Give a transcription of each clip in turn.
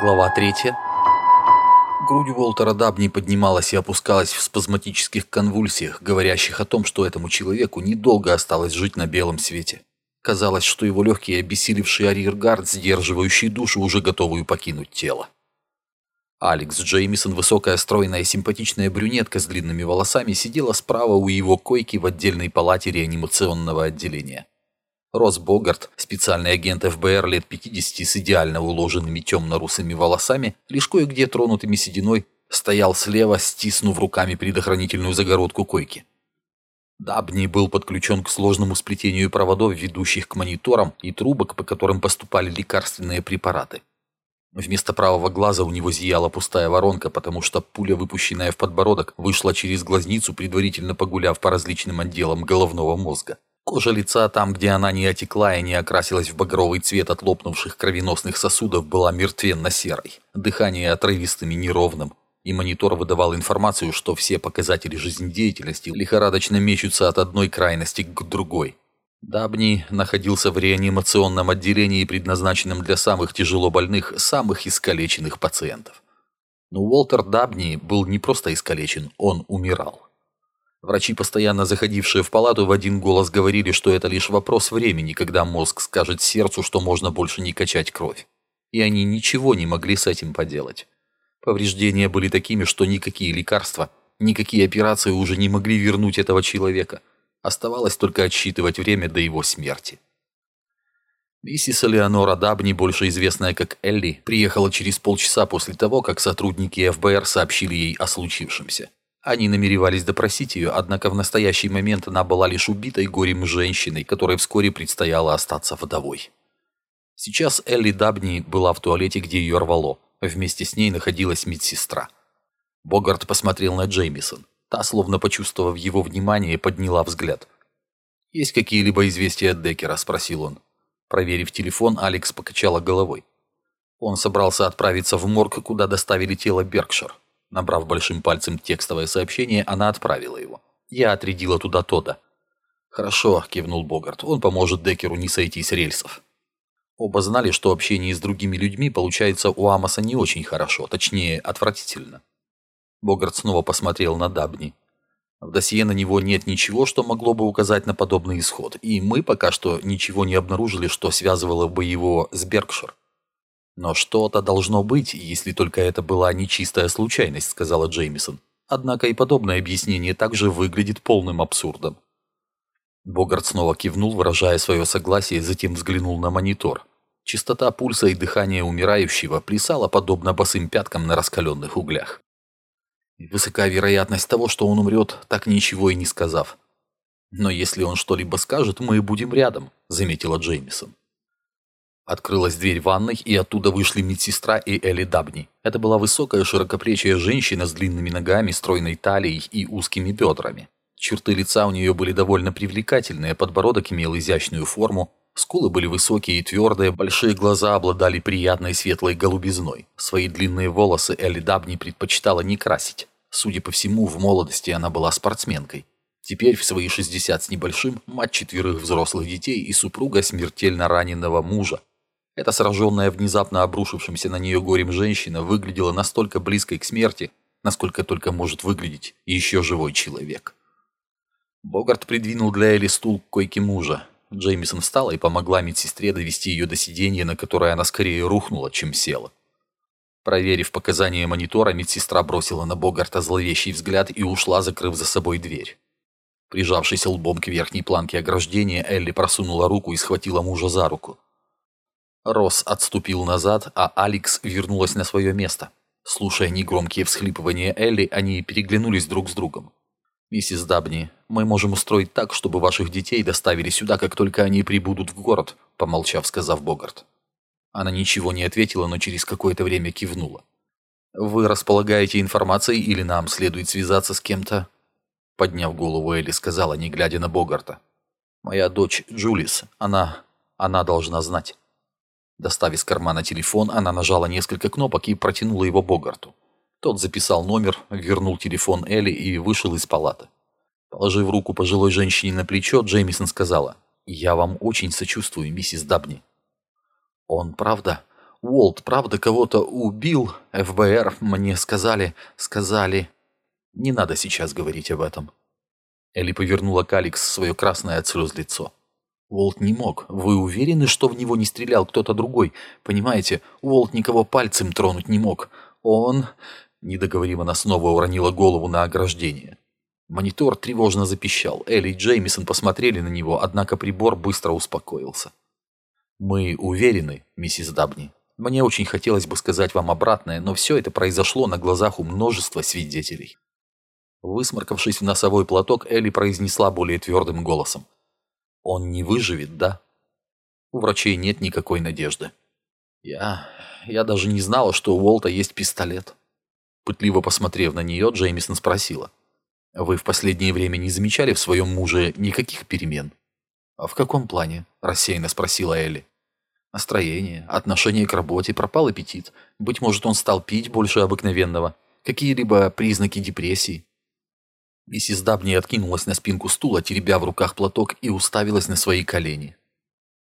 Глава 3. Грудь Уолтера Дабни поднималась и опускалась в спазматических конвульсиях, говорящих о том, что этому человеку недолго осталось жить на белом свете. Казалось, что его легкий обессилевший арьергард, сдерживающий душу, уже готовую покинуть тело. Алекс Джеймисон, высокая, стройная, симпатичная брюнетка с длинными волосами, сидела справа у его койки в отдельной палате реанимационного отделения. Рос Богарт, специальный агент ФБР лет 50 с идеально уложенными темно-русыми волосами, лишь кое-где тронутыми сединой, стоял слева, стиснув руками предохранительную загородку койки. Дабни был подключен к сложному сплетению проводов, ведущих к мониторам и трубок, по которым поступали лекарственные препараты. Вместо правого глаза у него зияла пустая воронка, потому что пуля, выпущенная в подбородок, вышла через глазницу, предварительно погуляв по различным отделам головного мозга. Кожа лица там, где она не отекла и не окрасилась в багровый цвет от лопнувших кровеносных сосудов, была мертвенно-серой. Дыхание отрывистым и неровным. И монитор выдавал информацию, что все показатели жизнедеятельности лихорадочно мечутся от одной крайности к другой. Дабни находился в реанимационном отделении, предназначенном для самых тяжело больных, самых искалеченных пациентов. Но Уолтер Дабни был не просто искалечен, он умирал. Врачи, постоянно заходившие в палату, в один голос говорили, что это лишь вопрос времени, когда мозг скажет сердцу, что можно больше не качать кровь. И они ничего не могли с этим поделать. Повреждения были такими, что никакие лекарства, никакие операции уже не могли вернуть этого человека. Оставалось только отсчитывать время до его смерти. Миссис Элеонора Дабни, больше известная как Элли, приехала через полчаса после того, как сотрудники ФБР сообщили ей о случившемся. Они намеревались допросить ее, однако в настоящий момент она была лишь убитой горем женщиной, которой вскоре предстояло остаться вдовой. Сейчас Элли Дабни была в туалете, где ее рвало. Вместе с ней находилась медсестра. Богарт посмотрел на Джеймисон. Та, словно почувствовав его внимание, подняла взгляд. «Есть какие-либо известия от Деккера?» – спросил он. Проверив телефон, Алекс покачала головой. Он собрался отправиться в морг, куда доставили тело Беркшир. Набрав большим пальцем текстовое сообщение, она отправила его. «Я отрядила туда Тода». «Хорошо», – кивнул Богарт, – «он поможет Деккеру не сойти с рельсов». Оба знали, что общение с другими людьми получается у Амоса не очень хорошо, точнее, отвратительно. Богарт снова посмотрел на Дабни. В досье на него нет ничего, что могло бы указать на подобный исход, и мы пока что ничего не обнаружили, что связывало бы его с Беркшир. «Но что-то должно быть, если только это была не чистая случайность», — сказала Джеймисон. Однако и подобное объяснение также выглядит полным абсурдом. Богарт снова кивнул, выражая свое согласие, затем взглянул на монитор. Частота пульса и дыхания умирающего плясала подобно босым пяткам на раскаленных углях. Высока вероятность того, что он умрет, так ничего и не сказав. «Но если он что-либо скажет, мы будем рядом», — заметила Джеймисон. Открылась дверь ванной, и оттуда вышли медсестра и Элли Дабни. Это была высокая широкоплечья женщина с длинными ногами, стройной талией и узкими бедрами. Черты лица у нее были довольно привлекательные, подбородок имел изящную форму, скулы были высокие и твердые, большие глаза обладали приятной светлой голубизной. Свои длинные волосы Элли Дабни предпочитала не красить. Судя по всему, в молодости она была спортсменкой. Теперь в свои 60 с небольшим мать четверых взрослых детей и супруга смертельно раненого мужа, эта сраженная внезапно обрушившимся на нее горем женщина выглядела настолько близкой к смерти, насколько только может выглядеть еще живой человек. Богарт придвинул для Элли стул к койке мужа. Джеймисон встала и помогла медсестре довести ее до сиденья, на которое она скорее рухнула, чем села. Проверив показания монитора, медсестра бросила на Богарта зловещий взгляд и ушла, закрыв за собой дверь. Прижавшись лбом к верхней планке ограждения, Элли просунула руку и схватила мужа за руку. Росс отступил назад, а Алекс вернулась на свое место. Слушая негромкие всхлипывания Элли, они переглянулись друг с другом. «Миссис Дабни, мы можем устроить так, чтобы ваших детей доставили сюда, как только они прибудут в город», помолчав, сказав Богарт. Она ничего не ответила, но через какое-то время кивнула. «Вы располагаете информацией или нам следует связаться с кем-то?» Подняв голову, Элли сказала, не глядя на Богарта. «Моя дочь Джулис, она... она должна знать». Достав из кармана телефон, она нажала несколько кнопок и протянула его Богарту. Тот записал номер, вернул телефон Элли и вышел из палаты. Положив руку пожилой женщине на плечо, Джеймисон сказала, «Я вам очень сочувствую, миссис Дабни». «Он правда? Уолт, правда, кого-то убил? ФБР мне сказали, сказали... Не надо сейчас говорить об этом. Элли повернула к Алекс свое красное от слез лицо. Уолт не мог. Вы уверены, что в него не стрелял кто-то другой? Понимаете, Уолт никого пальцем тронуть не мог. Он... Не договорив, она снова уронила голову на ограждение. Монитор тревожно запищал. Элли и Джеймисон посмотрели на него, однако прибор быстро успокоился. «Мы уверены, миссис Дабни. Мне очень хотелось бы сказать вам обратное, но все это произошло на глазах у множества свидетелей». Высморкавшись в носовой платок, Элли произнесла более твердым голосом. «Он не выживет, да?» «У врачей нет никакой надежды». «Я... я даже не знала, что у Уолта есть пистолет». Пытливо посмотрев на нее, Джеймисон спросила. Вы в последнее время не замечали в своем муже никаких перемен? А в каком плане? Рассеянно спросила Элли. Настроение, отношение к работе, пропал аппетит. Быть может, он стал пить больше обыкновенного. Какие-либо признаки депрессии. Миссис Дабни откинулась на спинку стула, теребя в руках платок и уставилась на свои колени.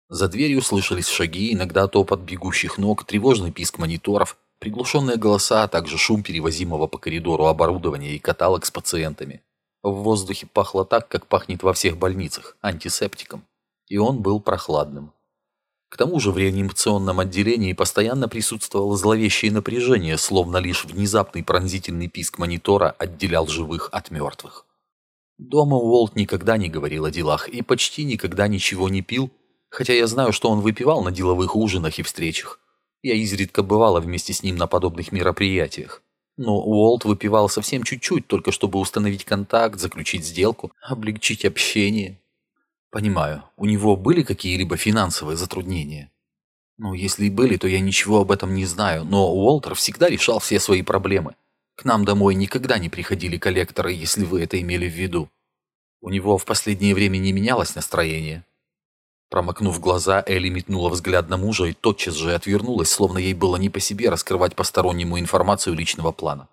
За дверью слышались шаги, иногда топот бегущих ног, тревожный писк мониторов, Приглушенные голоса, а также шум перевозимого по коридору оборудования и каталог с пациентами. В воздухе пахло так, как пахнет во всех больницах, антисептиком. И он был прохладным. К тому же в реанимационном отделении постоянно присутствовало зловещее напряжение, словно лишь внезапный пронзительный писк монитора отделял живых от мертвых. Дома Уолт никогда не говорил о делах и почти никогда ничего не пил, хотя я знаю, что он выпивал на деловых ужинах и встречах. Я изредка бывала вместе с ним на подобных мероприятиях. Но Уолт выпивал совсем чуть-чуть, только чтобы установить контакт, заключить сделку, облегчить общение. Понимаю, у него были какие-либо финансовые затруднения? Ну, если и были, то я ничего об этом не знаю, но Уолтер всегда решал все свои проблемы. К нам домой никогда не приходили коллекторы, если вы это имели в виду. У него в последнее время не менялось настроение. Промокнув глаза, Элли метнула взгляд на мужа и тотчас же отвернулась, словно ей было не по себе раскрывать постороннему информацию личного плана.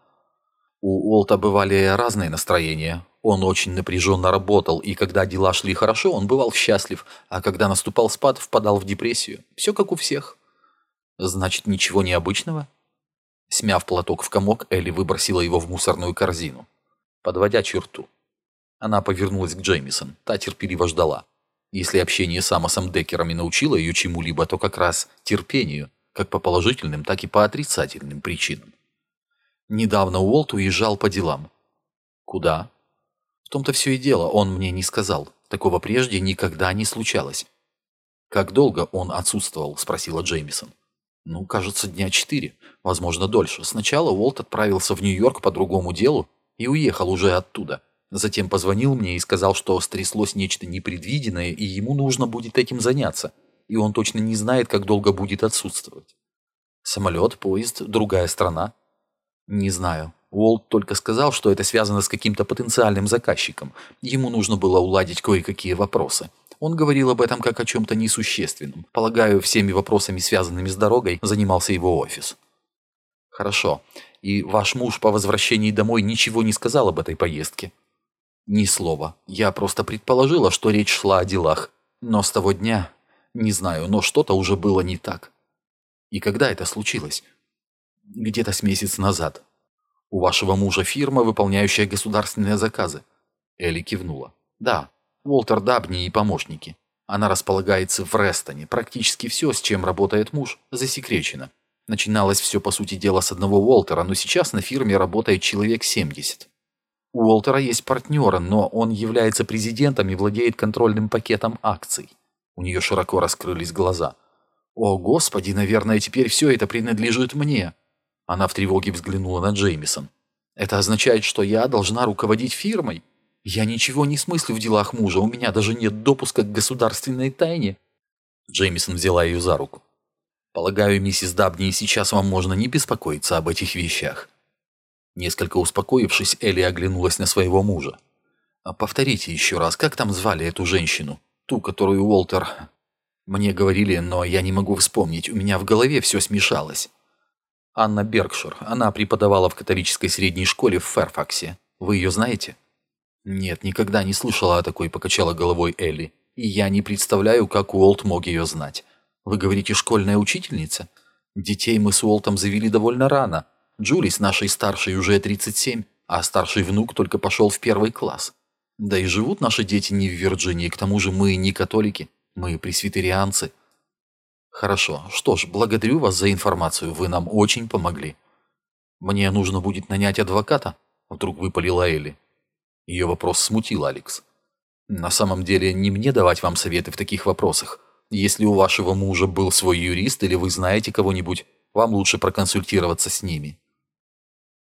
У Уолта бывали разные настроения. Он очень напряженно работал, и когда дела шли хорошо, он бывал счастлив, а когда наступал спад, впадал в депрессию. Все как у всех. Значит, ничего необычного? Смяв платок в комок, Элли выбросила его в мусорную корзину, подводя черту. Она повернулась к Джеймисон. Та терпеливо ждала. Если общение с Амосом Деккерами научило ее чему-либо, то как раз терпению, как по положительным, так и по отрицательным причинам. Недавно Уолт уезжал по делам. Куда? В том-то все и дело, он мне не сказал. Такого прежде никогда не случалось. «Как долго он отсутствовал?» – спросила Джеймисон. «Ну, кажется, дня четыре, возможно, дольше. Сначала Уолт отправился в Нью-Йорк по другому делу и уехал уже оттуда. Затем позвонил мне и сказал, что стряслось нечто непредвиденное, и ему нужно будет этим заняться, и он точно не знает, как долго будет отсутствовать. Самолет, поезд, другая страна? Не знаю. Уолт только сказал, что это связано с каким-то потенциальным заказчиком. Ему нужно было уладить кое-какие вопросы. Он говорил об этом как о чем-то несущественном. Полагаю, всеми вопросами, связанными с дорогой, занимался его офис. Хорошо. И ваш муж по возвращении домой ничего не сказал об этой поездке? Ни слова. Я просто предположила, что речь шла о делах. Но с того дня... Не знаю, но что-то уже было не так. И когда это случилось? Где-то с месяц назад. У вашего мужа фирма, выполняющая государственные заказы. Элли кивнула. Да, Уолтер Дабни и помощники. Она располагается в Рестоне. Практически все, с чем работает муж, засекречено. Начиналось все, по сути дела, с одного Уолтера, но сейчас на фирме работает человек 70. У Уолтера есть партнеры, но он является президентом и владеет контрольным пакетом акций. У нее широко раскрылись глаза. «О, Господи, наверное, теперь все это принадлежит мне!» Она в тревоге взглянула на Джеймисон. «Это означает, что я должна руководить фирмой? Я ничего не смыслю в делах мужа, у меня даже нет допуска к государственной тайне». Джеймисон взяла ее за руку. «Полагаю, миссис Дабни, сейчас вам можно не беспокоиться об этих вещах. Несколько успокоившись, Элли оглянулась на своего мужа. «А «Повторите еще раз, как там звали эту женщину? Ту, которую Уолтер...» «Мне говорили, но я не могу вспомнить, у меня в голове все смешалось». «Анна Беркшир. Она преподавала в католической средней школе в Ферфаксе. Вы ее знаете?» «Нет, никогда не слышала о такой», — покачала головой Элли. «И я не представляю, как Уолт мог ее знать. Вы говорите, школьная учительница?» Детей мы с Уолтом завели довольно рано. Джули с нашей старшей уже 37, а старший внук только пошел в первый класс. Да и живут наши дети не в Вирджинии, к тому же мы не католики, мы пресвитерианцы. Хорошо, что ж, благодарю вас за информацию, вы нам очень помогли. Мне нужно будет нанять адвоката, вдруг выпалила Элли. Ее вопрос смутил Алекс. На самом деле, не мне давать вам советы в таких вопросах. Если у вашего мужа был свой юрист или вы знаете кого-нибудь, вам лучше проконсультироваться с ними.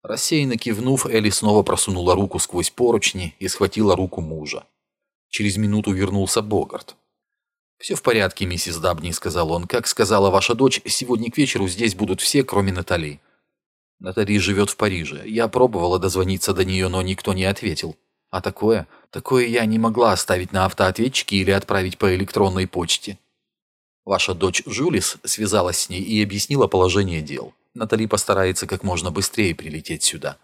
Рассеянно кивнув, Элли снова просунула руку сквозь поручни и схватила руку мужа. Через минуту вернулся Богарт. «Все в порядке, миссис Дабни», — сказал он. «Как сказала ваша дочь, сегодня к вечеру здесь будут все, кроме Натали. Натали живет в Париже. Я пробовала дозвониться до нее, но никто не ответил. А такое, такое я не могла оставить на автоответчике или отправить по электронной почте». Ваша дочь Жулис связалась с ней и объяснила положение дел. Натали постарается как можно быстрее прилететь сюда.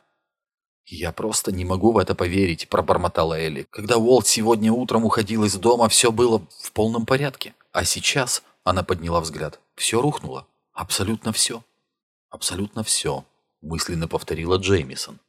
«Я просто не могу в это поверить», – пробормотала Элли. «Когда Уолт сегодня утром уходил из дома, все было в полном порядке. А сейчас...» – она подняла взгляд. «Все рухнуло. Абсолютно все». «Абсолютно все», – мысленно повторила Джеймисон.